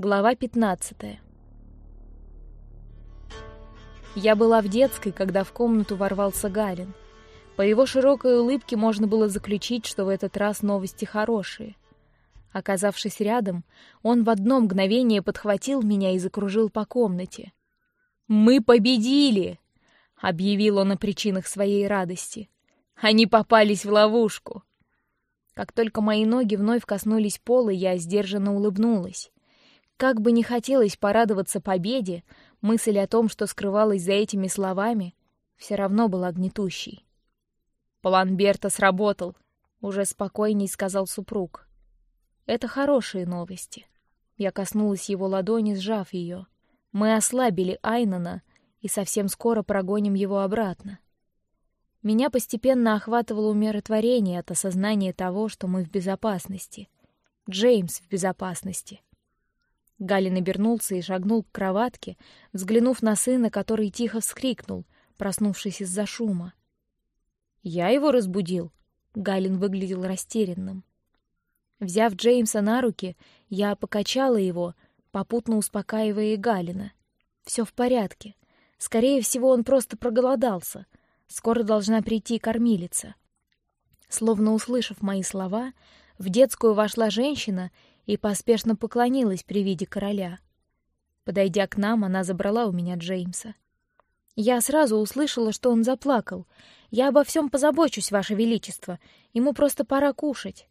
Глава 15. Я была в детской, когда в комнату ворвался Галин. По его широкой улыбке можно было заключить, что в этот раз новости хорошие. Оказавшись рядом, он в одно мгновение подхватил меня и закружил по комнате. Мы победили, объявил он о причинах своей радости. Они попались в ловушку. Как только мои ноги вновь коснулись пола, я сдержанно улыбнулась. Как бы не хотелось порадоваться победе, мысль о том, что скрывалось за этими словами, все равно была гнетущей. План Берта сработал, уже спокойней сказал супруг. Это хорошие новости. Я коснулась его ладони, сжав ее. Мы ослабили Айнана и совсем скоро прогоним его обратно. Меня постепенно охватывало умиротворение от осознания того, что мы в безопасности. Джеймс в безопасности. Галин обернулся и шагнул к кроватке, взглянув на сына, который тихо вскрикнул, проснувшись из-за шума. Я его разбудил. Галин выглядел растерянным. Взяв Джеймса на руки, я покачала его, попутно успокаивая Галина. Все в порядке. Скорее всего, он просто проголодался. Скоро должна прийти кормилица. Словно услышав мои слова, в детскую вошла женщина и поспешно поклонилась при виде короля. Подойдя к нам, она забрала у меня Джеймса. Я сразу услышала, что он заплакал. Я обо всем позабочусь, ваше величество. Ему просто пора кушать.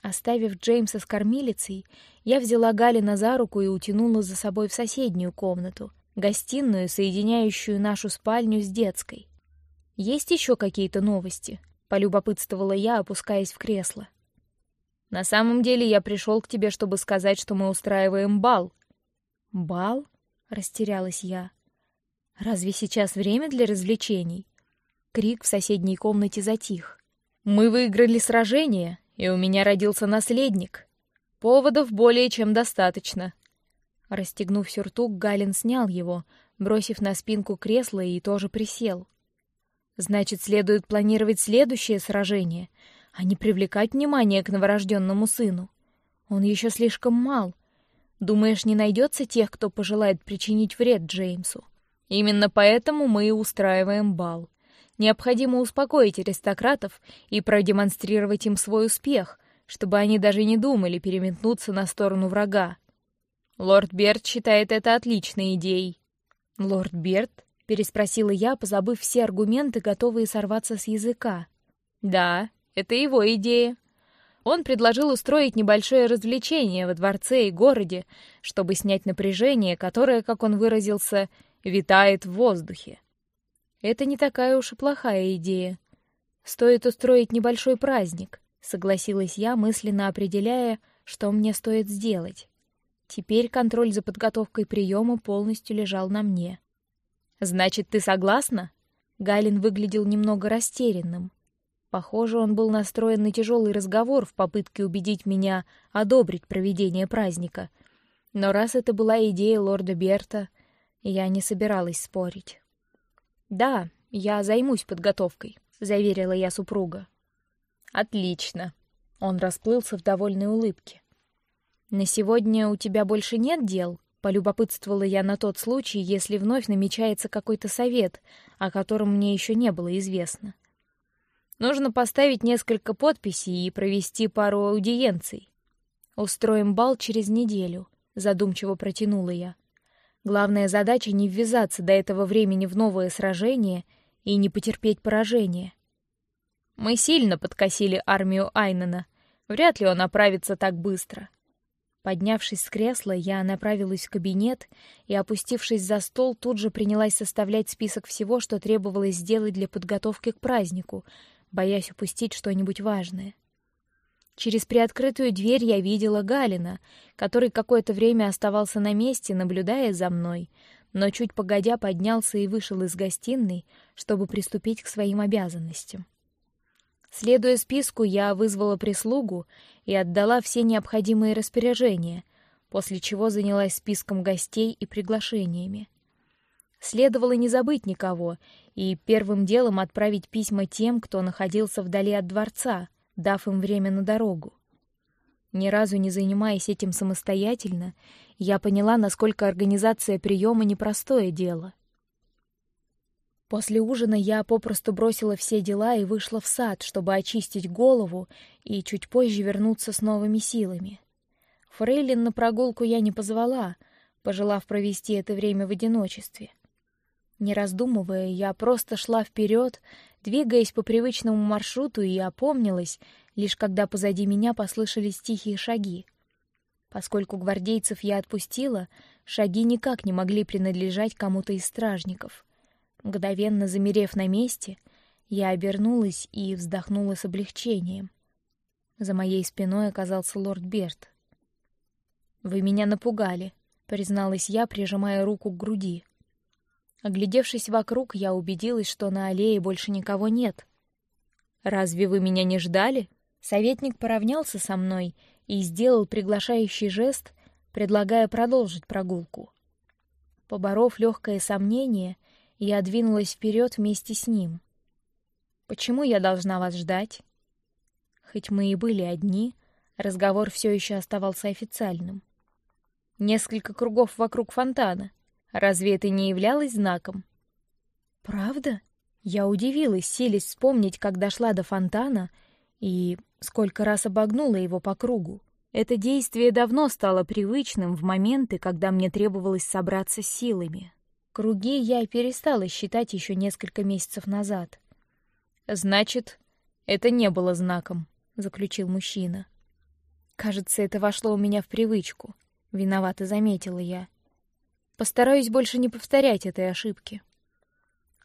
Оставив Джеймса с кормилицей, я взяла Галина за руку и утянула за собой в соседнюю комнату, гостиную, соединяющую нашу спальню с детской. Есть еще какие-то новости? Полюбопытствовала я, опускаясь в кресло. На самом деле я пришел к тебе, чтобы сказать, что мы устраиваем бал. Бал? Растерялась я. Разве сейчас время для развлечений? Крик в соседней комнате затих. Мы выиграли сражение, и у меня родился наследник. Поводов более чем достаточно. Расстегнув сюртук, Галин снял его, бросив на спинку кресла и тоже присел. Значит, следует планировать следующее сражение, а не привлекать внимание к новорожденному сыну. Он еще слишком мал. Думаешь, не найдется тех, кто пожелает причинить вред Джеймсу? Именно поэтому мы и устраиваем бал. Необходимо успокоить аристократов и продемонстрировать им свой успех, чтобы они даже не думали переметнуться на сторону врага. Лорд Берт считает это отличной идеей. Лорд Берт? переспросила я, позабыв все аргументы, готовые сорваться с языка. Да, это его идея. Он предложил устроить небольшое развлечение во дворце и городе, чтобы снять напряжение, которое, как он выразился, витает в воздухе. Это не такая уж и плохая идея. Стоит устроить небольшой праздник, согласилась я, мысленно определяя, что мне стоит сделать. Теперь контроль за подготовкой приема полностью лежал на мне. Значит, ты согласна? Галин выглядел немного растерянным. Похоже, он был настроен на тяжелый разговор в попытке убедить меня одобрить проведение праздника. Но раз это была идея лорда Берта, я не собиралась спорить. Да, я займусь подготовкой, заверила я супруга. Отлично. Он расплылся в довольной улыбке. На сегодня у тебя больше нет дел? Полюбопытствовала я на тот случай, если вновь намечается какой-то совет, о котором мне еще не было известно. Нужно поставить несколько подписей и провести пару аудиенций. Устроим бал через неделю, задумчиво протянула я. Главная задача не ввязаться до этого времени в новое сражение и не потерпеть поражение. Мы сильно подкосили армию Айнена. Вряд ли он оправится так быстро. Поднявшись с кресла, я направилась в кабинет и, опустившись за стол, тут же принялась составлять список всего, что требовалось сделать для подготовки к празднику, боясь упустить что-нибудь важное. Через приоткрытую дверь я видела Галина, который какое-то время оставался на месте, наблюдая за мной, но чуть погодя поднялся и вышел из гостиной, чтобы приступить к своим обязанностям. Следуя списку, я вызвала прислугу и отдала все необходимые распоряжения, после чего занялась списком гостей и приглашениями. Следовало не забыть никого и первым делом отправить письма тем, кто находился вдали от дворца, дав им время на дорогу. Ни разу не занимаясь этим самостоятельно, я поняла, насколько организация приема непростое дело. После ужина я попросту бросила все дела и вышла в сад, чтобы очистить голову и чуть позже вернуться с новыми силами. Фрейлин на прогулку я не позвала, пожелав провести это время в одиночестве. Не раздумывая, я просто шла вперед, двигаясь по привычному маршруту, и опомнилась, лишь когда позади меня послышались тихие шаги. Поскольку гвардейцев я отпустила, шаги никак не могли принадлежать кому-то из стражников. Мгновенно замерев на месте, я обернулась и вздохнула с облегчением. За моей спиной оказался лорд Берт. Вы меня напугали, призналась я, прижимая руку к груди. Оглядевшись вокруг, я убедилась, что на аллее больше никого нет. Разве вы меня не ждали? Советник поравнялся со мной и сделал приглашающий жест, предлагая продолжить прогулку. Поборов легкое сомнение, я двинулась вперед вместе с ним. Почему я должна вас ждать? Хоть мы и были одни, разговор все еще оставался официальным. Несколько кругов вокруг фонтана. Разве это не являлось знаком? Правда? Я удивилась, селись вспомнить, как дошла до фонтана и сколько раз обогнула его по кругу. Это действие давно стало привычным в моменты, когда мне требовалось собраться силами. Круги я перестала считать еще несколько месяцев назад. Значит, это не было знаком, заключил мужчина. Кажется, это вошло у меня в привычку. Виновато заметила я. Постараюсь больше не повторять этой ошибки.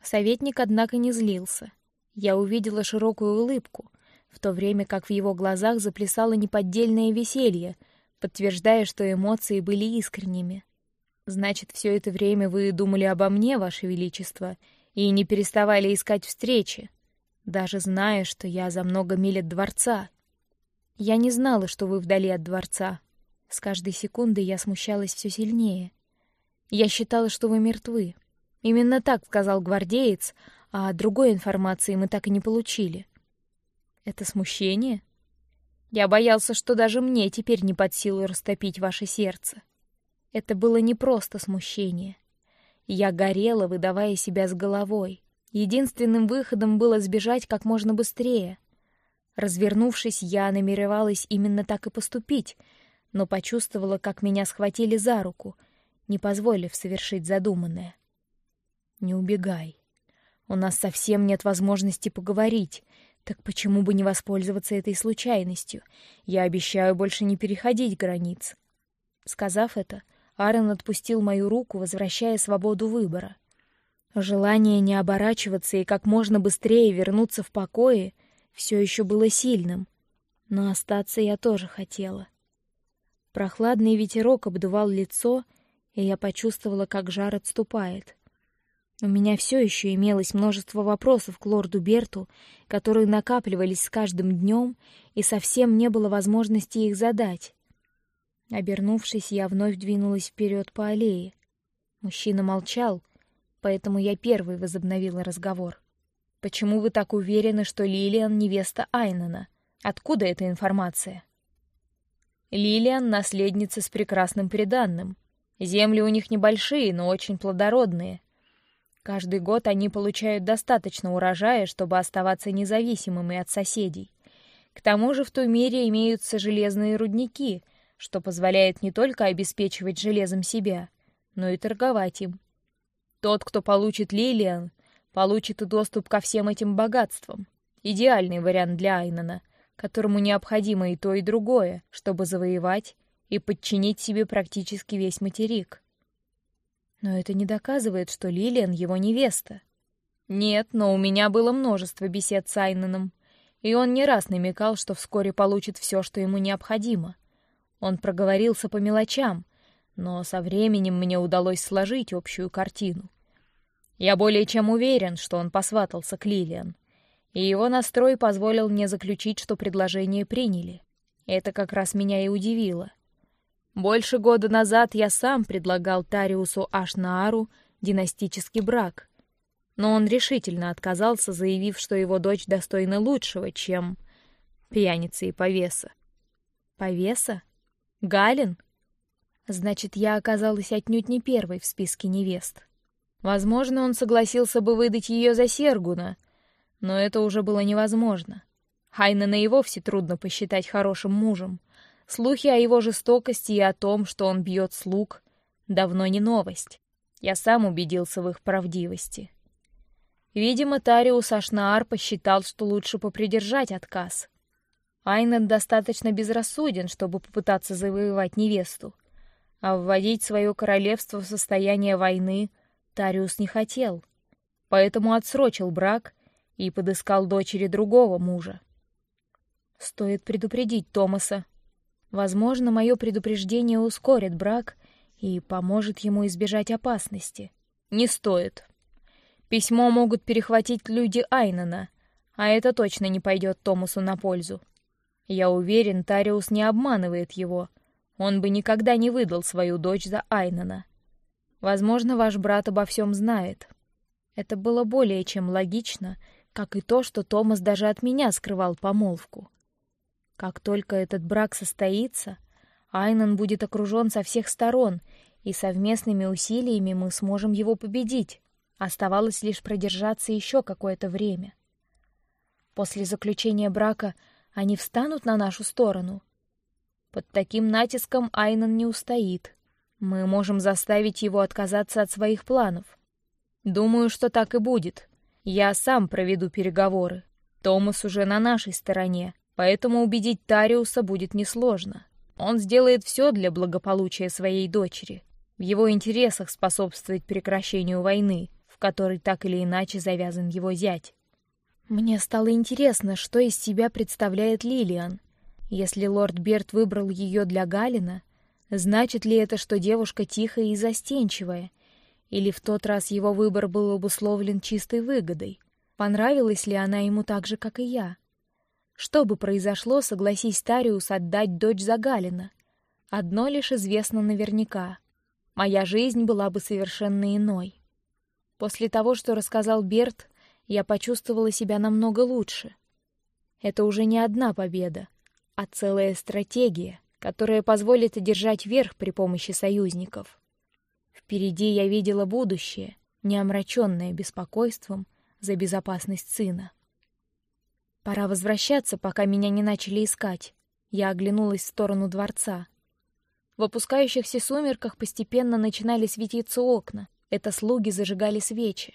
Советник, однако, не злился. Я увидела широкую улыбку, в то время как в его глазах заплясало неподдельное веселье, подтверждая, что эмоции были искренними. Значит, все это время вы думали обо мне, ваше величество, и не переставали искать встречи, даже зная, что я за много миль от дворца. Я не знала, что вы вдали от дворца. С каждой секундой я смущалась все сильнее. Я считала, что вы мертвы. Именно так сказал гвардеец, а другой информации мы так и не получили. Это смущение? Я боялся, что даже мне теперь не под силу растопить ваше сердце. Это было не просто смущение. Я горела, выдавая себя с головой. Единственным выходом было сбежать как можно быстрее. Развернувшись, я намеревалась именно так и поступить, но почувствовала, как меня схватили за руку, не позволив совершить задуманное. Не убегай. У нас совсем нет возможности поговорить. Так почему бы не воспользоваться этой случайностью? Я обещаю больше не переходить границ. Сказав это, Аарон отпустил мою руку, возвращая свободу выбора. Желание не оборачиваться и как можно быстрее вернуться в покое все еще было сильным, но остаться я тоже хотела. Прохладный ветерок обдувал лицо, и я почувствовала, как жар отступает. У меня все еще имелось множество вопросов к лорду Берту, которые накапливались с каждым днем, и совсем не было возможности их задать. Обернувшись, я вновь двинулась вперед по аллее. Мужчина молчал, поэтому я первой возобновила разговор. Почему вы так уверены, что Лилиан невеста Айнана? Откуда эта информация? Лилиан наследница с прекрасным приданным. Земли у них небольшие, но очень плодородные. Каждый год они получают достаточно урожая, чтобы оставаться независимыми от соседей. К тому же в той мере имеются железные рудники, что позволяет не только обеспечивать железом себя, но и торговать им. Тот, кто получит Лилиан, получит и доступ ко всем этим богатствам. Идеальный вариант для Айнана, которому необходимо и то, и другое, чтобы завоевать и подчинить себе практически весь материк. Но это не доказывает, что Лилиан его невеста. Нет, но у меня было множество бесед с Айнаном, и он не раз намекал, что вскоре получит все, что ему необходимо. Он проговорился по мелочам, но со временем мне удалось сложить общую картину. Я более чем уверен, что он посватался к Лилиан, и его настрой позволил мне заключить, что предложение приняли. Это как раз меня и удивило. Больше года назад я сам предлагал Тариусу Ашнаару династический брак, но он решительно отказался, заявив, что его дочь достойна лучшего, чем пьяница и повеса. Повеса? Галин? Значит, я оказалась отнюдь не первой в списке невест. Возможно, он согласился бы выдать ее за Сергуна, но это уже было невозможно. Хайнена и вовсе трудно посчитать хорошим мужем. Слухи о его жестокости и о том, что он бьет слуг, давно не новость. Я сам убедился в их правдивости. Видимо, Тариус Ашнаар посчитал, что лучше попридержать отказ. Айнен достаточно безрассуден, чтобы попытаться завоевать невесту, а вводить свое королевство в состояние войны Тариус не хотел, поэтому отсрочил брак и подыскал дочери другого мужа. Стоит предупредить Томаса. Возможно, мое предупреждение ускорит брак и поможет ему избежать опасности. Не стоит. Письмо могут перехватить люди Айнана, а это точно не пойдет Томасу на пользу. Я уверен, Тариус не обманывает его. Он бы никогда не выдал свою дочь за Айнана. Возможно, ваш брат обо всем знает. Это было более чем логично, как и то, что Томас даже от меня скрывал помолвку. Как только этот брак состоится, Айнан будет окружен со всех сторон, и совместными усилиями мы сможем его победить. Оставалось лишь продержаться еще какое-то время. После заключения брака они встанут на нашу сторону. Под таким натиском Айнан не устоит. Мы можем заставить его отказаться от своих планов. Думаю, что так и будет. Я сам проведу переговоры. Томас уже на нашей стороне, Поэтому убедить Тариуса будет несложно. Он сделает все для благополучия своей дочери. В его интересах способствовать прекращению войны, в которой так или иначе завязан его зять. Мне стало интересно, что из себя представляет Лилиан. Если лорд Берт выбрал ее для Галина, значит ли это, что девушка тихая и застенчивая, или в тот раз его выбор был обусловлен чистой выгодой? Понравилась ли она ему так же, как и я? Что бы произошло, согласись Тариус отдать дочь за Галина? Одно лишь известно наверняка: моя жизнь была бы совершенно иной. После того, что рассказал Берт, я почувствовала себя намного лучше. Это уже не одна победа, а целая стратегия, которая позволит одержать верх при помощи союзников. Впереди я видела будущее, не омраченное беспокойством за безопасность сына. Пора возвращаться, пока меня не начали искать. Я оглянулась в сторону дворца. В опускающихся сумерках постепенно начинали светиться окна. Это слуги зажигали свечи.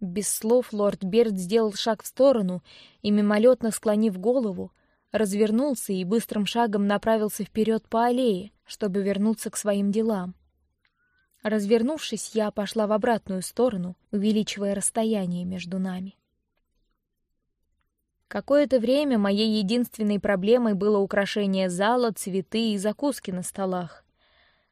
Без слов лорд Берт сделал шаг в сторону и мимолетно склонив голову, развернулся и быстрым шагом направился вперед по аллее, чтобы вернуться к своим делам. Развернувшись, я пошла в обратную сторону, увеличивая расстояние между нами. Какое-то время моей единственной проблемой было украшение зала, цветы и закуски на столах.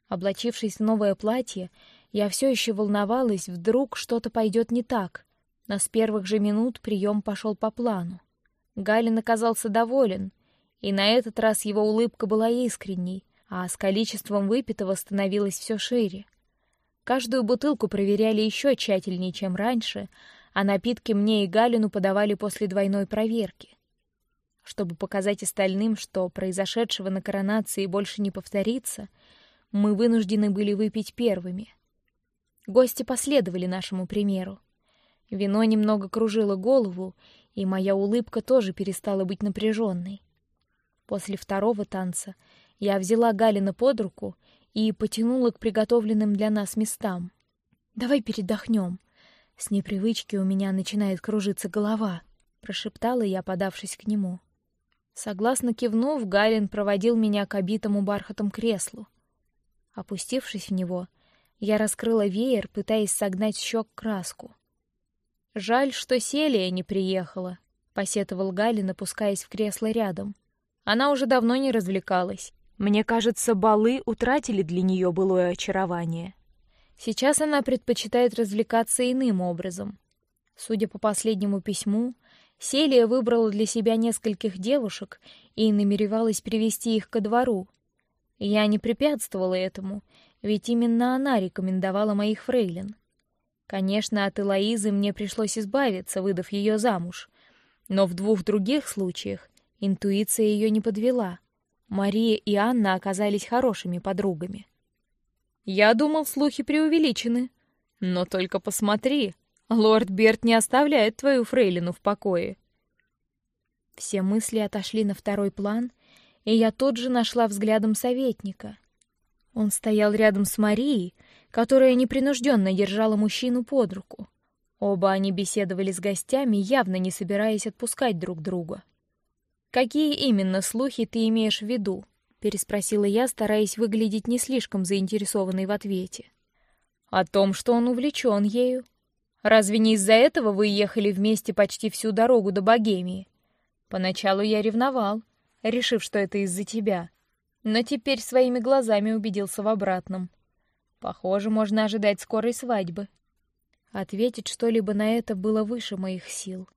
Облачившись в новое платье, я все еще волновалась, вдруг что-то пойдет не так. Но с первых же минут прием пошел по плану. Галин оказался доволен, и на этот раз его улыбка была искренней, а с количеством выпитого становилось все шире. Каждую бутылку проверяли еще тщательнее, чем раньше, а напитки мне и Галину подавали после двойной проверки, чтобы показать остальным, что произошедшего на коронации больше не повторится. Мы вынуждены были выпить первыми. Гости последовали нашему примеру. Вино немного кружило голову, и моя улыбка тоже перестала быть напряженной. После второго танца я взяла Галина под руку и потянула к приготовленным для нас местам. Давай передохнем. С непривычки у меня начинает кружиться голова, прошептала я, подавшись к нему. Согласно кивнув, Галин проводил меня к обитому бархатом креслу. Опустившись в него, я раскрыла веер, пытаясь согнать щек краску. Жаль, что Селия не приехала, посетовал Галин, опускаясь в кресло рядом. Она уже давно не развлекалась. Мне кажется, балы утратили для нее былое очарование. Сейчас она предпочитает развлекаться иным образом. Судя по последнему письму, Селия выбрала для себя нескольких девушек и намеревалась привести их ко двору. Я не препятствовала этому, ведь именно она рекомендовала моих фрейлин. Конечно, от Элоизы мне пришлось избавиться, выдав ее замуж, но в двух других случаях интуиция ее не подвела. Мария и Анна оказались хорошими подругами. Я думал, слухи преувеличены. Но только посмотри, лорд Берт не оставляет твою фрейлину в покое. Все мысли отошли на второй план, и я тут же нашла взглядом советника. Он стоял рядом с Марией, которая непринужденно держала мужчину под руку. Оба они беседовали с гостями, явно не собираясь отпускать друг друга. Какие именно слухи ты имеешь в виду? Переспросила я, стараясь выглядеть не слишком заинтересованной в ответе. О том, что он увлечен ею. Разве не из-за этого вы ехали вместе почти всю дорогу до Богемии? Поначалу я ревновал, решив, что это из-за тебя, но теперь своими глазами убедился в обратном. Похоже, можно ожидать скорой свадьбы. Ответить что-либо на это было выше моих сил.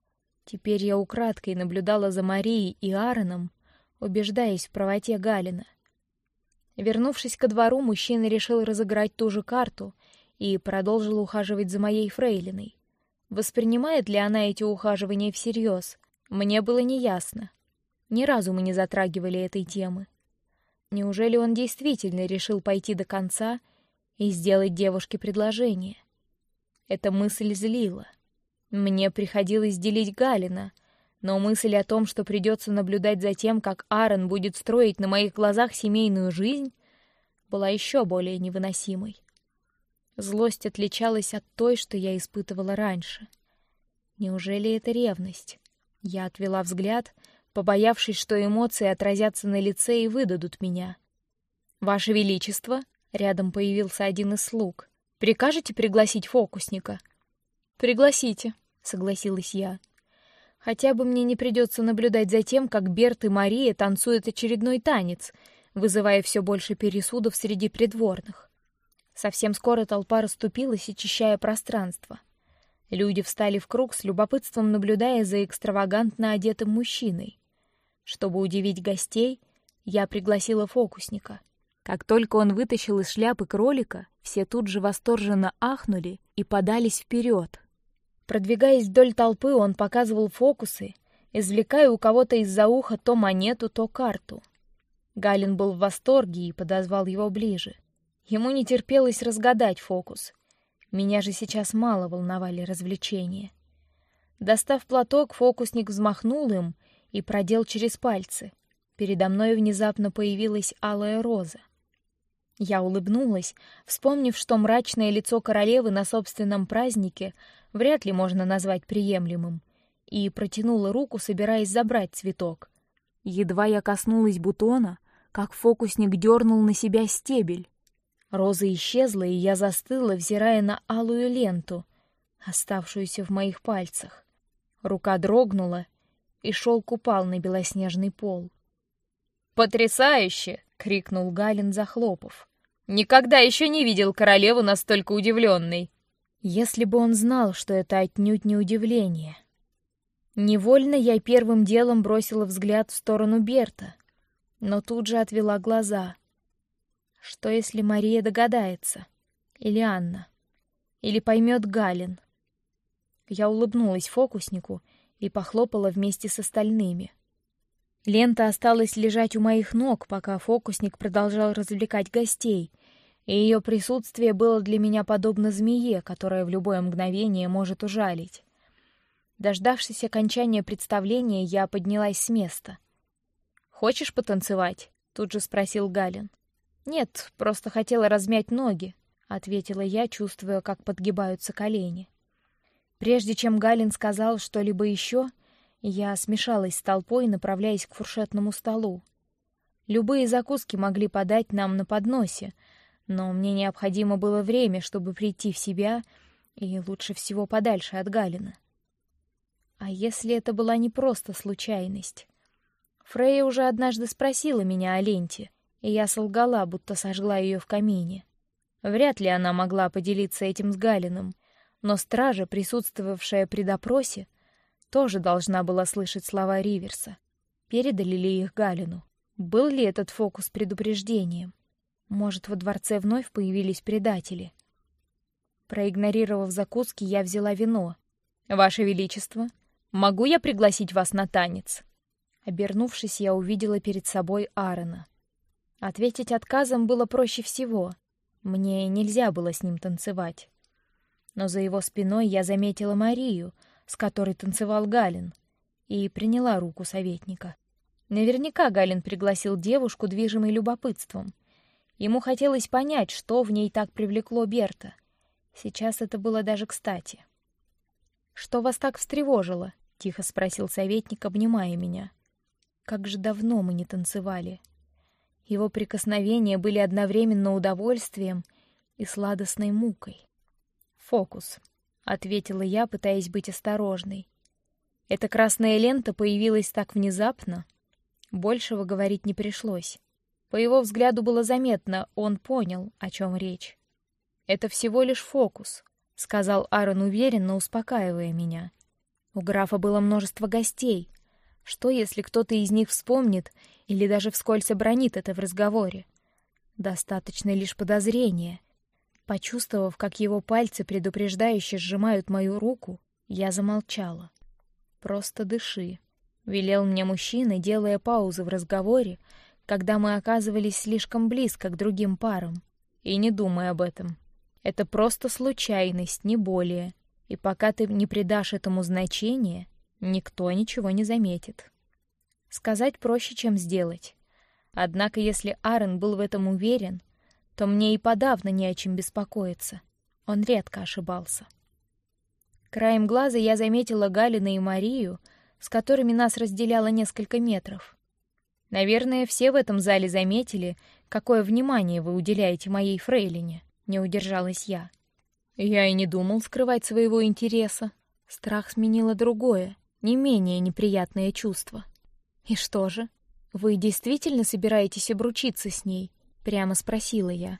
Теперь я украдкой наблюдала за Марией и Аароном, убеждаясь в правоте Галина. Вернувшись ко двору, мужчина решил разыграть ту же карту и продолжил ухаживать за моей фрейлиной. Воспринимает ли она эти ухаживания всерьез, мне было неясно. Ни разу мы не затрагивали этой темы. Неужели он действительно решил пойти до конца и сделать девушке предложение? Эта мысль злила. Мне приходилось делить Галина, но мысль о том, что придется наблюдать за тем, как Аарон будет строить на моих глазах семейную жизнь, была еще более невыносимой. Злость отличалась от той, что я испытывала раньше. Неужели это ревность? Я отвела взгляд, побоявшись, что эмоции отразятся на лице и выдадут меня. Ваше Величество, рядом появился один из слуг. Прикажете пригласить фокусника? Пригласите, согласилась я. Хотя бы мне не придется наблюдать за тем, как Берт и Мария танцуют очередной танец, вызывая все больше пересудов среди придворных. Совсем скоро толпа расступилась, очищая пространство. Люди встали в круг с любопытством, наблюдая за экстравагантно одетым мужчиной. Чтобы удивить гостей, я пригласила фокусника. Как только он вытащил из шляпы кролика, все тут же восторженно ахнули и подались вперед. Продвигаясь вдоль толпы, он показывал фокусы, извлекая у кого-то из-за уха то монету, то карту. Галин был в восторге и подозвал его ближе. Ему не терпелось разгадать фокус. Меня же сейчас мало волновали развлечения. Достав платок, фокусник взмахнул им и продел через пальцы. Передо мной внезапно появилась алая роза. Я улыбнулась, вспомнив, что мрачное лицо королевы на собственном празднике вряд ли можно назвать приемлемым, и протянула руку, собираясь забрать цветок. Едва я коснулась бутона, как фокусник дернул на себя стебель. Роза исчезла, и я застыла, взирая на алую ленту, оставшуюся в моих пальцах. Рука дрогнула, и шелк упал на белоснежный пол. Потрясающе! крикнул Галин, захлопав. Никогда еще не видел королеву настолько удивленной. Если бы он знал, что это отнюдь не удивление. Невольно я первым делом бросила взгляд в сторону Берта, но тут же отвела глаза. Что если Мария догадается, или Анна, или поймет Галин? Я улыбнулась фокуснику и похлопала вместе с остальными. Лента осталась лежать у моих ног, пока фокусник продолжал развлекать гостей, и ее присутствие было для меня подобно змее, которая в любое мгновение может ужалить. Дождавшись окончания представления, я поднялась с места. Хочешь потанцевать? Тут же спросил Галин. Нет, просто хотела размять ноги, ответила я, чувствуя, как подгибаются колени. Прежде чем Галин сказал что-либо еще, я смешалась с толпой, направляясь к фуршетному столу. Любые закуски могли подать нам на подносе, но мне необходимо было время, чтобы прийти в себя и лучше всего подальше от Галина. А если это была не просто случайность? Фрейя уже однажды спросила меня о ленте, и я солгала, будто сожгла ее в камине. Вряд ли она могла поделиться этим с Галином, но стража, присутствовавшая при допросе, тоже должна была слышать слова Риверса. Передали ли их Галину? Был ли этот фокус предупреждением? Может, во дворце вновь появились предатели? Проигнорировав закуски, я взяла вино. Ваше Величество, могу я пригласить вас на танец? Обернувшись, я увидела перед собой Аарона. Ответить отказом было проще всего. Мне нельзя было с ним танцевать. Но за его спиной я заметила Марию, с которой танцевал Галин, и приняла руку советника. Наверняка Галин пригласил девушку, движимой любопытством. Ему хотелось понять, что в ней так привлекло Берта. Сейчас это было даже кстати. Что вас так встревожило? Тихо спросил советник, обнимая меня. Как же давно мы не танцевали. Его прикосновения были одновременно удовольствием и сладостной мукой. Фокус, ответила я, пытаясь быть осторожной. Эта красная лента появилась так внезапно. Большего говорить не пришлось. По его взгляду было заметно, он понял, о чем речь. Это всего лишь фокус, сказал Аарон уверенно, успокаивая меня. У графа было множество гостей. Что, если кто-то из них вспомнит или даже вскользь обронит это в разговоре? Достаточно лишь подозрения. Почувствовав, как его пальцы предупреждающе сжимают мою руку, я замолчала. Просто дыши, велел мне мужчина, делая паузы в разговоре, когда мы оказывались слишком близко к другим парам. И не думай об этом. Это просто случайность, не более и пока ты не придашь этому значения, никто ничего не заметит. Сказать проще, чем сделать. Однако, если Аарон был в этом уверен, то мне и подавно не о чем беспокоиться. Он редко ошибался. Краем глаза я заметила Галина и Марию, с которыми нас разделяло несколько метров. Наверное, все в этом зале заметили, какое внимание вы уделяете моей фрейлине. Не удержалась я. Я и не думал скрывать своего интереса. Страх сменило другое, не менее неприятное чувство. И что же? Вы действительно собираетесь обручиться с ней? Прямо спросила я.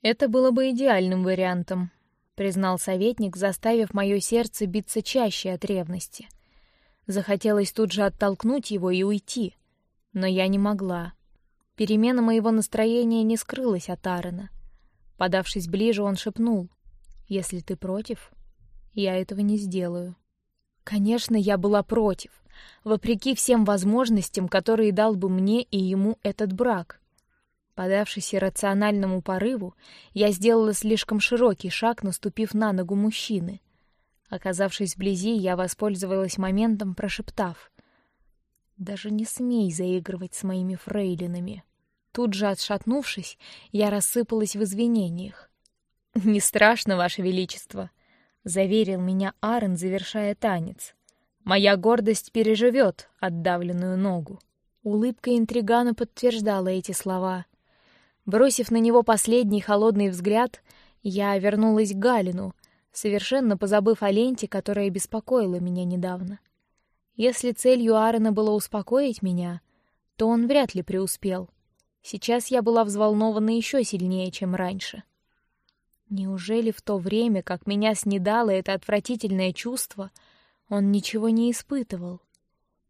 Это было бы идеальным вариантом, признал советник, заставив мое сердце биться чаще от ревности. Захотелось тут же оттолкнуть его и уйти, но я не могла. Перемена моего настроения не скрылась от Аарона. Подавшись ближе, он шепнул: если ты против, я этого не сделаю. Конечно, я была против, вопреки всем возможностям, которые дал бы мне и ему этот брак. Подавшись иррациональному порыву, я сделала слишком широкий шаг, наступив на ногу мужчины. Оказавшись вблизи, я воспользовалась моментом, прошептав: "Даже не смей заигрывать с моими фрейлинами". Тут же отшатнувшись, я рассыпалась в извинениях. Не страшно, ваше величество, заверил меня Арен, завершая танец. Моя гордость переживет отдавленную ногу. Улыбка интригана подтверждала эти слова. Бросив на него последний холодный взгляд, я вернулась к Галину, совершенно позабыв о ленте, которая беспокоила меня недавно. Если целью Аарона было успокоить меня, то он вряд ли преуспел. Сейчас я была взволнована еще сильнее, чем раньше. Неужели в то время, как меня снедало это отвратительное чувство, он ничего не испытывал?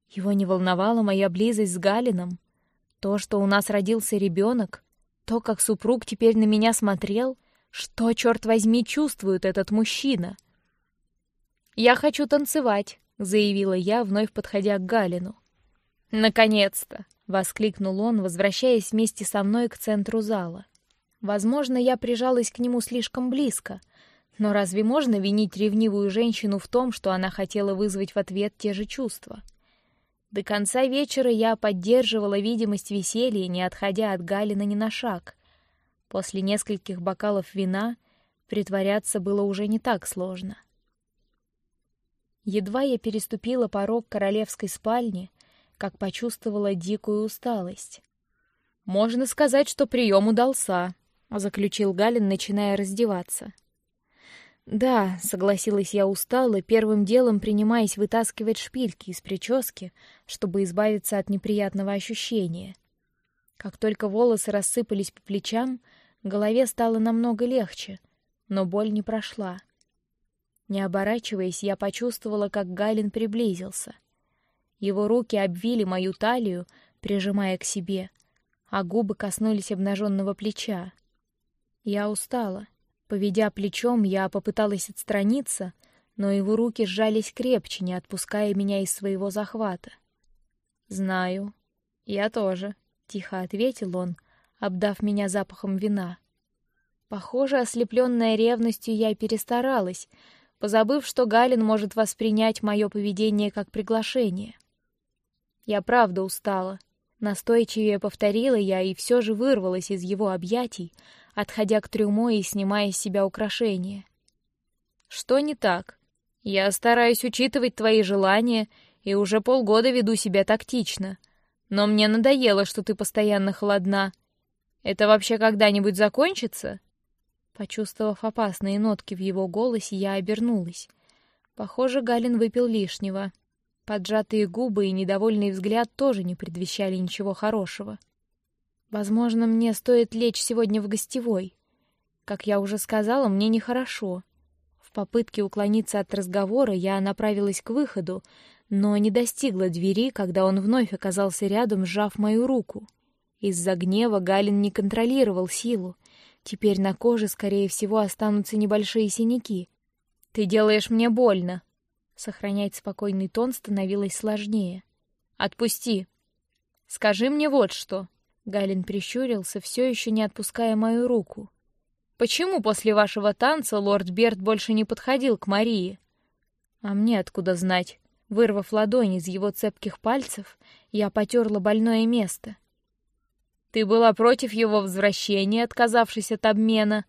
Его не волновала моя близость с Галином, то, что у нас родился ребенок, то, как супруг теперь на меня смотрел, что, черт возьми, чувствует этот мужчина? Я хочу танцевать, заявила я, вновь подходя к Галину. Наконец-то! воскликнул он, возвращаясь вместе со мной к центру зала. Возможно, я прижалась к нему слишком близко, но разве можно винить ревнивую женщину в том, что она хотела вызвать в ответ те же чувства? До конца вечера я поддерживала видимость веселья, не отходя от Галина ни на шаг. После нескольких бокалов вина притворяться было уже не так сложно. Едва я переступила порог королевской спальни, как почувствовала дикую усталость. Можно сказать, что прием удался заключил Галин, начиная раздеваться. Да, согласилась я устало, первым делом принимаясь вытаскивать шпильки из прически, чтобы избавиться от неприятного ощущения. Как только волосы рассыпались по плечам, голове стало намного легче, но боль не прошла. Не оборачиваясь, я почувствовала, как Галин приблизился. Его руки обвили мою талию, прижимая к себе, а губы коснулись обнаженного плеча. Я устала. Поведя плечом, я попыталась отстраниться, но его руки сжались крепче, не отпуская меня из своего захвата. Знаю, я тоже, тихо ответил он, обдав меня запахом вина. Похоже, ослепленная ревностью, я перестаралась, позабыв, что Галин может воспринять мое поведение как приглашение. Я правда устала. Настойчивее повторила я и все же вырвалась из его объятий, отходя к трюмо и снимая с себя украшения. Что не так? Я стараюсь учитывать твои желания и уже полгода веду себя тактично, но мне надоело, что ты постоянно холодна. Это вообще когда-нибудь закончится? Почувствовав опасные нотки в его голосе, я обернулась. Похоже, Галин выпил лишнего. Поджатые губы и недовольный взгляд тоже не предвещали ничего хорошего. Возможно, мне стоит лечь сегодня в гостевой. Как я уже сказала, мне нехорошо. В попытке уклониться от разговора я направилась к выходу, но не достигла двери, когда он вновь оказался рядом, сжав мою руку. Из-за гнева Галин не контролировал силу, Теперь на коже, скорее всего, останутся небольшие синяки. Ты делаешь мне больно. Сохранять спокойный тон становилось сложнее. Отпусти. Скажи мне вот что. Галин прищурился, все еще не отпуская мою руку. Почему после вашего танца лорд Берт больше не подходил к Марии? А мне откуда знать? Вырвав ладонь из его цепких пальцев, я потерла больное место. Ты была против его возвращения, отказавшись от обмена,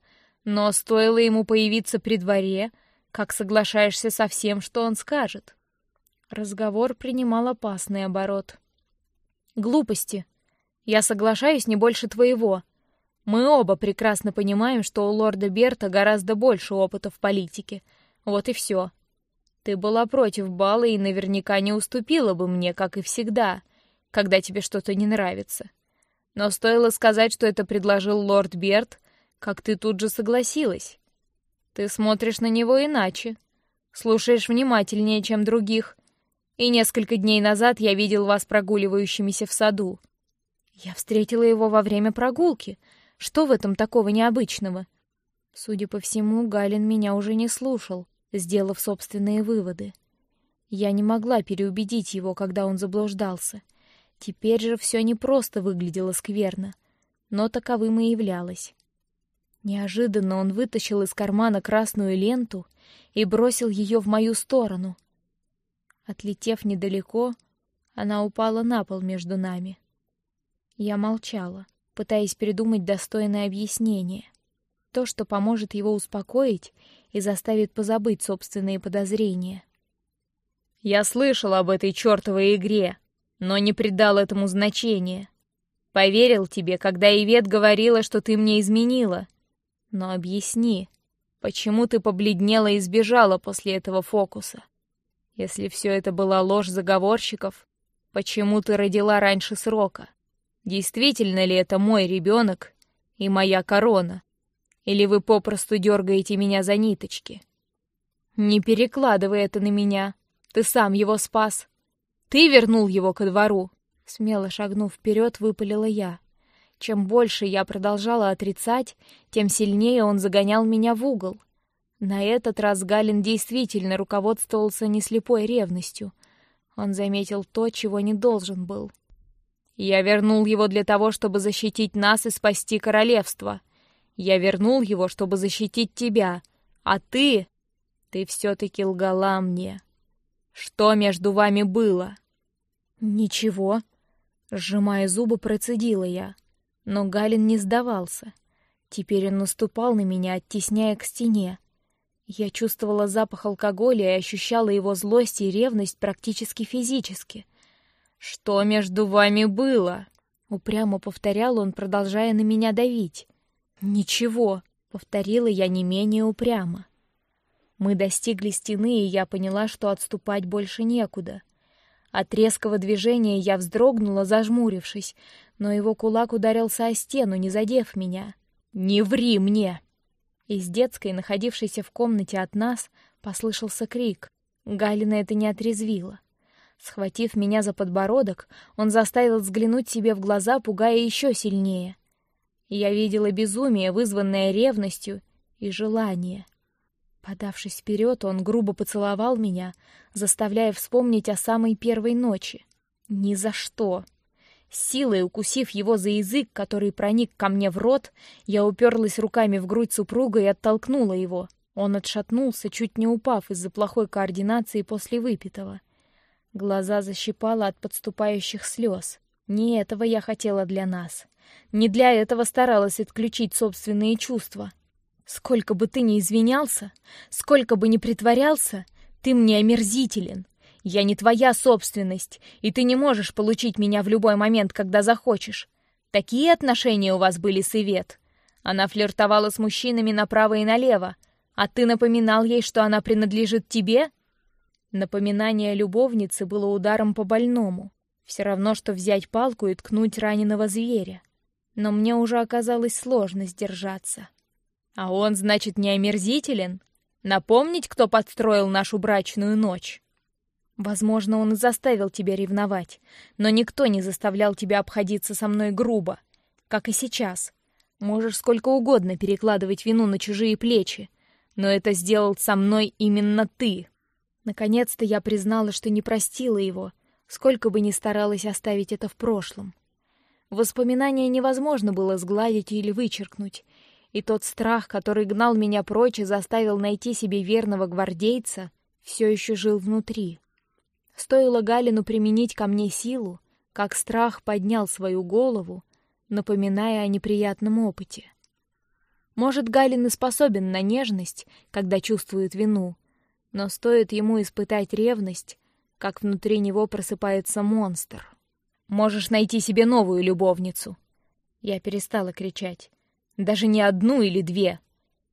но стоило ему появиться при дворе, как соглашаешься со всем, что он скажет. Разговор принимал опасный оборот. Глупости. Я соглашаюсь не больше твоего. Мы оба прекрасно понимаем, что у лорда Берта гораздо больше опыта в политике. Вот и все. Ты была против бала и наверняка не уступила бы мне, как и всегда, когда тебе что-то не нравится. Но стоило сказать, что это предложил лорд Берт, как ты тут же согласилась. Ты смотришь на него иначе, слушаешь внимательнее, чем других. И несколько дней назад я видел вас прогуливающимися в саду. Я встретила его во время прогулки. Что в этом такого необычного? Судя по всему, Галин меня уже не слушал, сделав собственные выводы. Я не могла переубедить его, когда он заблуждался. Теперь же все не просто выглядело скверно, но таковым и являлось. Неожиданно он вытащил из кармана красную ленту и бросил ее в мою сторону. Отлетев недалеко, она упала на пол между нами. Я молчала, пытаясь придумать достойное объяснение, то, что поможет его успокоить и заставит позабыть собственные подозрения. Я слышал об этой чертовой игре, но не придал этому значения. Поверил тебе, когда Ивет говорила, что ты мне изменила. Но объясни, почему ты побледнела и сбежала после этого фокуса? Если все это была ложь заговорщиков, почему ты родила раньше срока? Действительно ли это мой ребенок и моя корона? Или вы попросту дергаете меня за ниточки? Не перекладывай это на меня. Ты сам его спас. Ты вернул его ко двору. Смело шагнув вперед, выпалила я. Чем больше я продолжала отрицать, тем сильнее он загонял меня в угол. На этот раз Галин действительно руководствовался не слепой ревностью. Он заметил то, чего не должен был. Я вернул его для того, чтобы защитить нас и спасти королевство. Я вернул его, чтобы защитить тебя, а ты, ты все-таки лгала мне. Что между вами было? Ничего. Сжимая зубы, процедила я. Но Галин не сдавался. Теперь он наступал на меня, оттесняя к стене. Я чувствовала запах алкоголя и ощущала его злость и ревность практически физически. Что между вами было? Упрямо повторял он, продолжая на меня давить. Ничего, повторила я не менее упрямо. Мы достигли стены, и я поняла, что отступать больше некуда. От резкого движения я вздрогнула, зажмурившись, но его кулак ударился о стену, не задев меня. Не ври мне! Из детской, находившейся в комнате от нас, послышался крик. Галина это не отрезвило. Схватив меня за подбородок, он заставил взглянуть себе в глаза, пугая еще сильнее. Я видела безумие, вызванное ревностью и желание. Подавшись вперед, он грубо поцеловал меня, заставляя вспомнить о самой первой ночи. Ни за что. силой укусив его за язык, который проник ко мне в рот, я уперлась руками в грудь супруга и оттолкнула его. Он отшатнулся, чуть не упав из-за плохой координации после выпитого. Глаза защипало от подступающих слез. Не этого я хотела для нас. Не для этого старалась отключить собственные чувства. Сколько бы ты ни извинялся, сколько бы ни притворялся, ты мне омерзителен. Я не твоя собственность, и ты не можешь получить меня в любой момент, когда захочешь. Такие отношения у вас были с Ивет. Она флиртовала с мужчинами направо и налево, а ты напоминал ей, что она принадлежит тебе? Напоминание любовницы было ударом по больному. Все равно, что взять палку и ткнуть раненого зверя. Но мне уже оказалось сложно сдержаться. А он, значит, не омерзителен? Напомнить, кто подстроил нашу брачную ночь? Возможно, он и заставил тебя ревновать, но никто не заставлял тебя обходиться со мной грубо, как и сейчас. Можешь сколько угодно перекладывать вину на чужие плечи, но это сделал со мной именно ты. Наконец-то я признала, что не простила его, сколько бы ни старалась оставить это в прошлом. Воспоминания невозможно было сгладить или вычеркнуть, и тот страх, который гнал меня прочь и заставил найти себе верного гвардейца, все еще жил внутри. Стоило Галину применить ко мне силу, как страх поднял свою голову, напоминая о неприятном опыте. Может, Галин и способен на нежность, когда чувствует вину, но стоит ему испытать ревность, как внутри него просыпается монстр. Можешь найти себе новую любовницу. Я перестала кричать. Даже не одну или две.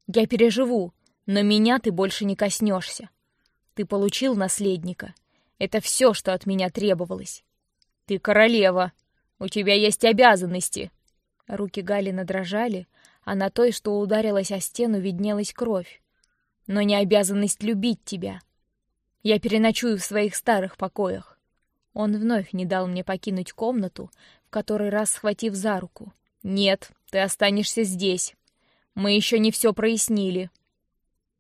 Я переживу, но меня ты больше не коснешься. Ты получил наследника, это все, что от меня требовалось. Ты королева. У тебя есть обязанности. Руки Галины дрожали, а на той, что ударилась о стену, виднелась кровь. Но не обязанность любить тебя. Я переночую в своих старых покоях. Он вновь не дал мне покинуть комнату, в который раз схватив за руку. Нет, ты останешься здесь. Мы еще не все прояснили.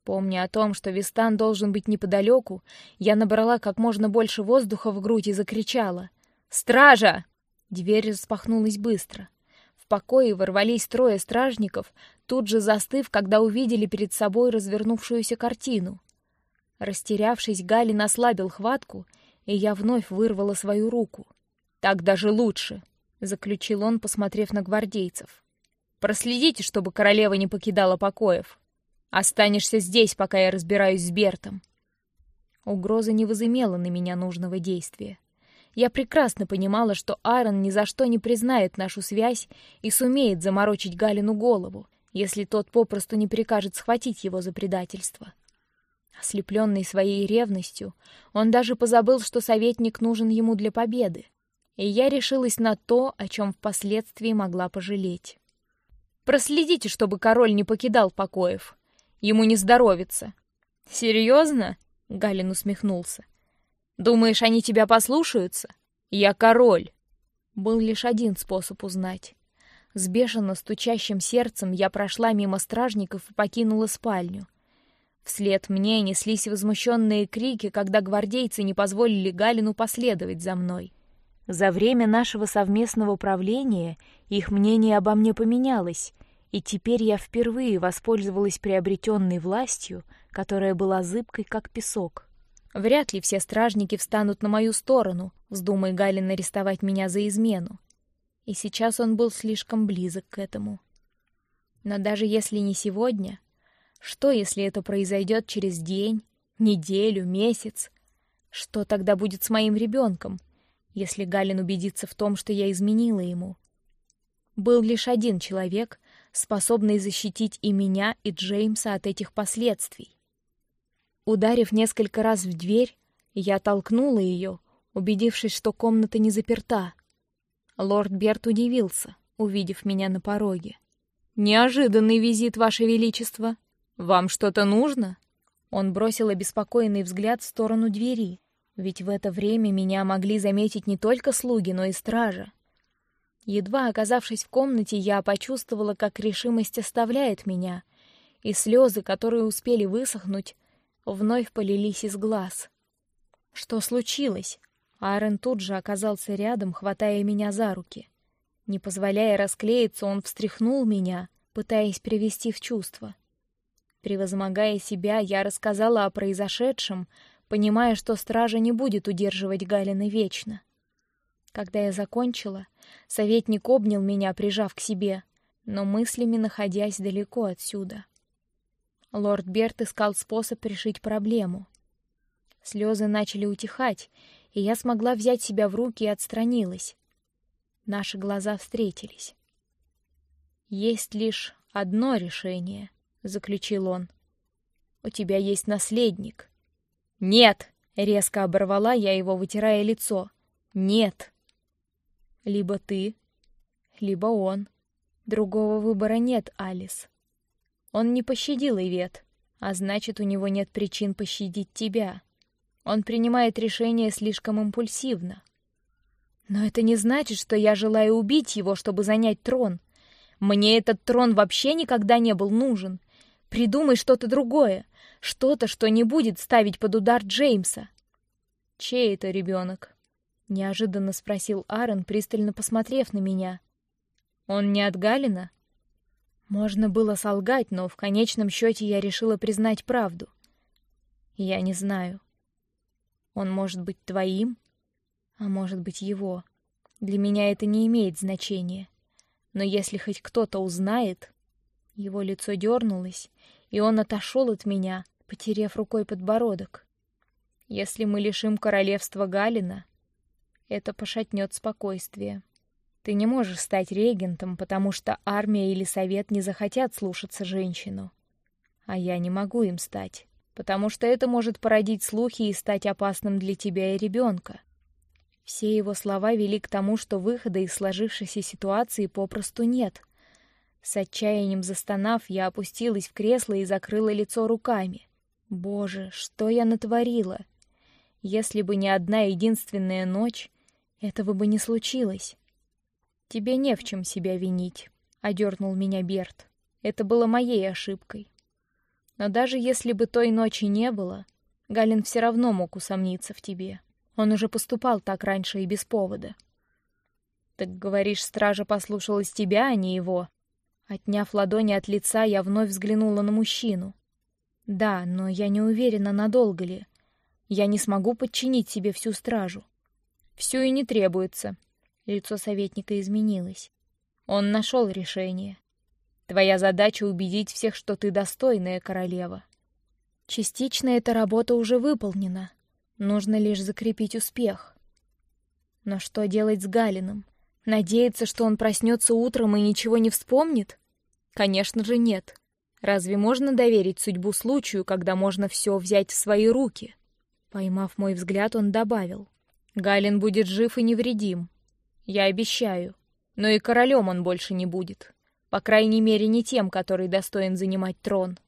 Помня о том, что Вистан должен быть неподалеку, я набрала как можно больше воздуха в грудь и закричала: "Стража!" Дверь распахнулась быстро. В покое ворвались трое стражников, тут же застыв, когда увидели перед собой развернувшуюся картину. Растерявшись, Галин ослабил хватку, и я вновь вырвала свою руку. Так даже лучше, заключил он, посмотрев на гвардейцев. Проследите, чтобы королева не покидала покоев. Останешься здесь, пока я разбираюсь с Бертом. Угроза не возымела на меня нужного действия. Я прекрасно понимала, что Аарон ни за что не признает нашу связь и сумеет заморочить Галину голову, если тот попросту не прикажет схватить его за предательство. Ослепленный своей ревностью, он даже позабыл, что советник нужен ему для победы, и я решилась на то, о чем впоследствии могла пожалеть. Проследите, чтобы король не покидал покоев. Ему не здоровится. Серьезно? Галин усмехнулся. Думаешь, они тебя послушаются? Я король. Был лишь один способ узнать. С бешено стучащим сердцем я прошла мимо стражников и покинула спальню. Вслед мне неслись возмущенные крики, когда гвардейцы не позволили Галину последовать за мной. За время нашего совместного правления их мнение обо мне поменялось, и теперь я впервые воспользовалась приобретенной властью, которая была зыбкой, как песок. Вряд ли все стражники встанут на мою сторону, вздумай Галин арестовать меня за измену. И сейчас он был слишком близок к этому. Но даже если не сегодня, что если это произойдет через день, неделю, месяц? Что тогда будет с моим ребенком, если Галин убедится в том, что я изменила ему? Был лишь один человек, способный защитить и меня, и Джеймса от этих последствий. Ударив несколько раз в дверь, я толкнула ее, убедившись, что комната не заперта. Лорд Берт удивился, увидев меня на пороге. Неожиданный визит, ваше величество. Вам что-то нужно? Он бросил обеспокоенный взгляд в сторону двери, ведь в это время меня могли заметить не только слуги, но и стража. Едва оказавшись в комнате, я почувствовала, как решимость оставляет меня, и слезы, которые успели высохнуть, вновь полились из глаз. Что случилось? Аарон тут же оказался рядом, хватая меня за руки. Не позволяя расклеиться, он встряхнул меня, пытаясь привести в чувство. Превозмогая себя, я рассказала о произошедшем, понимая, что стража не будет удерживать Галины вечно. Когда я закончила, советник обнял меня, прижав к себе, но мыслями находясь далеко отсюда. Лорд Берт искал способ решить проблему. Слезы начали утихать, и я смогла взять себя в руки и отстранилась. Наши глаза встретились. Есть лишь одно решение, заключил он. У тебя есть наследник. Нет, резко оборвала я его, вытирая лицо. Нет. Либо ты, либо он. Другого выбора нет, Алис. Он не пощадил Ивет, а значит, у него нет причин пощадить тебя. Он принимает решения слишком импульсивно. Но это не значит, что я желаю убить его, чтобы занять трон. Мне этот трон вообще никогда не был нужен. Придумай что-то другое, что-то, что не будет ставить под удар Джеймса. Чей это ребенок? Неожиданно спросил Аарон, пристально посмотрев на меня. Он не от Галина? Можно было солгать, но в конечном счете я решила признать правду. Я не знаю. Он может быть твоим, а может быть его. Для меня это не имеет значения. Но если хоть кто-то узнает, его лицо дернулось, и он отошел от меня, потерев рукой подбородок. Если мы лишим королевства Галина, это пошатнет спокойствие. Ты не можешь стать регентом, потому что армия или совет не захотят слушаться женщину, а я не могу им стать потому что это может породить слухи и стать опасным для тебя и ребенка. Все его слова вели к тому, что выхода из сложившейся ситуации попросту нет. С отчаянием застонав, я опустилась в кресло и закрыла лицо руками. Боже, что я натворила! Если бы не одна единственная ночь, этого бы не случилось. Тебе не в чем себя винить, одернул меня Берт. Это было моей ошибкой. Но даже если бы той ночи не было, Галин все равно мог усомниться в тебе. Он уже поступал так раньше и без повода. Так говоришь, стража послушалась тебя, а не его? Отняв ладони от лица, я вновь взглянула на мужчину. Да, но я не уверена, надолго ли. Я не смогу подчинить себе всю стражу. Все и не требуется. Лицо советника изменилось. Он нашел решение. Твоя задача убедить всех, что ты достойная королева. Частично эта работа уже выполнена. Нужно лишь закрепить успех. Но что делать с Галиным? Надеяться, что он проснется утром и ничего не вспомнит? Конечно же нет. Разве можно доверить судьбу случаю, когда можно все взять в свои руки? Поймав мой взгляд, он добавил: Галин будет жив и невредим. Я обещаю. Но и королем он больше не будет. По крайней мере, не тем, который достоин занимать трон.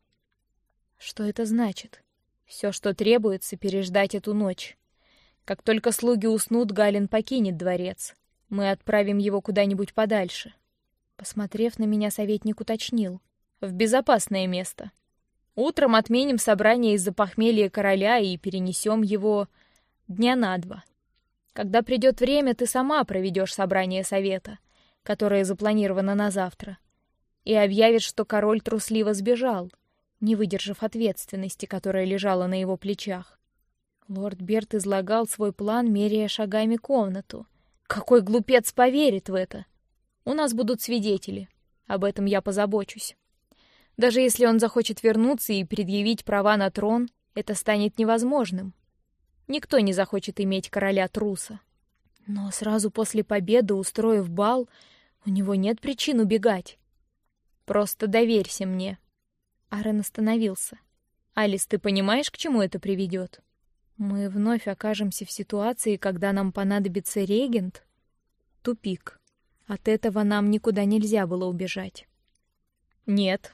Что это значит? Все, что требуется, переждать эту ночь. Как только слуги уснут, Галин покинет дворец. Мы отправим его куда-нибудь подальше. Посмотрев на меня, советник уточнил: в безопасное место. Утром отменим собрание из-за похмелья короля и перенесем его дня на два. Когда придет время, ты сама проведешь собрание совета, которое запланировано на завтра и объявит, что король трусливо сбежал, не выдержав ответственности, которая лежала на его плечах. Лорд Берт излагал свой план, меряя шагами комнату. Какой глупец поверит в это? У нас будут свидетели. Об этом я позабочусь. Даже если он захочет вернуться и предъявить права на трон, это станет невозможным. Никто не захочет иметь короля труса. Но сразу после победы, устроив бал, у него нет причин убегать. Просто доверься мне. Арен остановился. Алис, ты понимаешь, к чему это приведет? Мы вновь окажемся в ситуации, когда нам понадобится регент. Тупик. От этого нам никуда нельзя было убежать. Нет,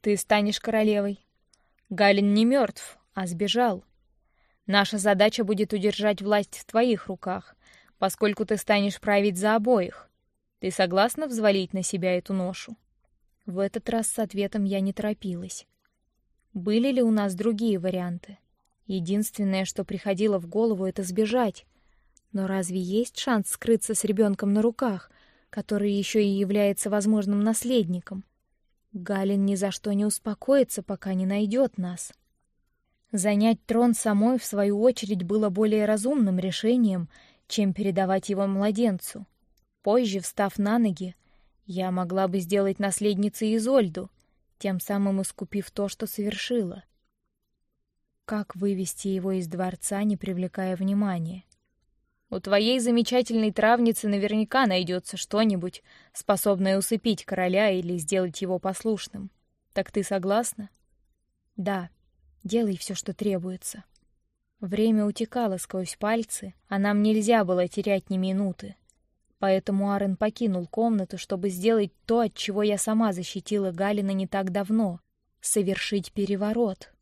ты станешь королевой. Галин не мертв, а сбежал. Наша задача будет удержать власть в твоих руках, поскольку ты станешь править за обоих. Ты согласна взвалить на себя эту ношу? В этот раз с ответом я не торопилась. Были ли у нас другие варианты? Единственное, что приходило в голову, это сбежать. Но разве есть шанс скрыться с ребенком на руках, который еще и является возможным наследником? Галин ни за что не успокоится, пока не найдет нас. Занять трон самой, в свою очередь, было более разумным решением, чем передавать его младенцу. Позже, встав на ноги, я могла бы сделать наследницей Изольду, тем самым искупив то, что совершила. Как вывести его из дворца, не привлекая внимания? У твоей замечательной травницы наверняка найдется что-нибудь, способное усыпить короля или сделать его послушным. Так ты согласна? Да. Делай все, что требуется. Время утекало сквозь пальцы, а нам нельзя было терять ни минуты. Поэтому Арен покинул комнату, чтобы сделать то, от чего я сама защитила Галина не так давно — совершить переворот.